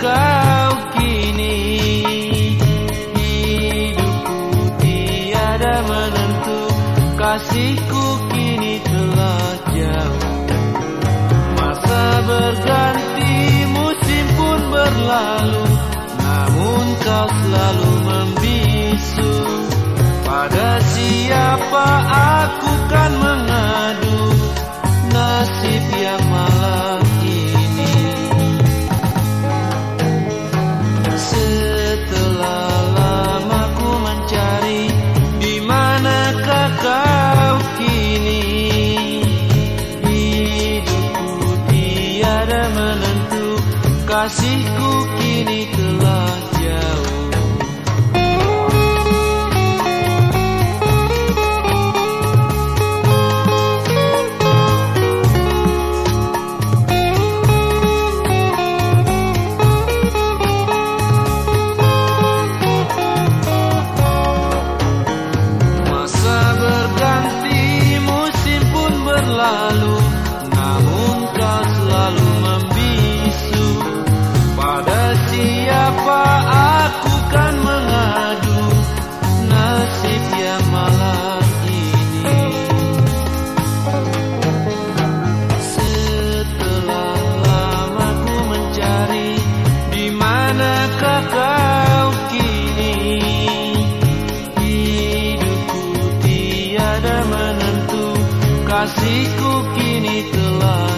kau kini. Hidupku tiada menentu Kasihku kini telah jauh. Masa berganti musim pun berlalu Namun kau selalu membisu. Pada siapa aku kan Kasihku kini telah jauh. Masa berganti musim pun berlalu Namun kau selalu manakah kau kini Hidupku tiada menentu? Kasihku kini telah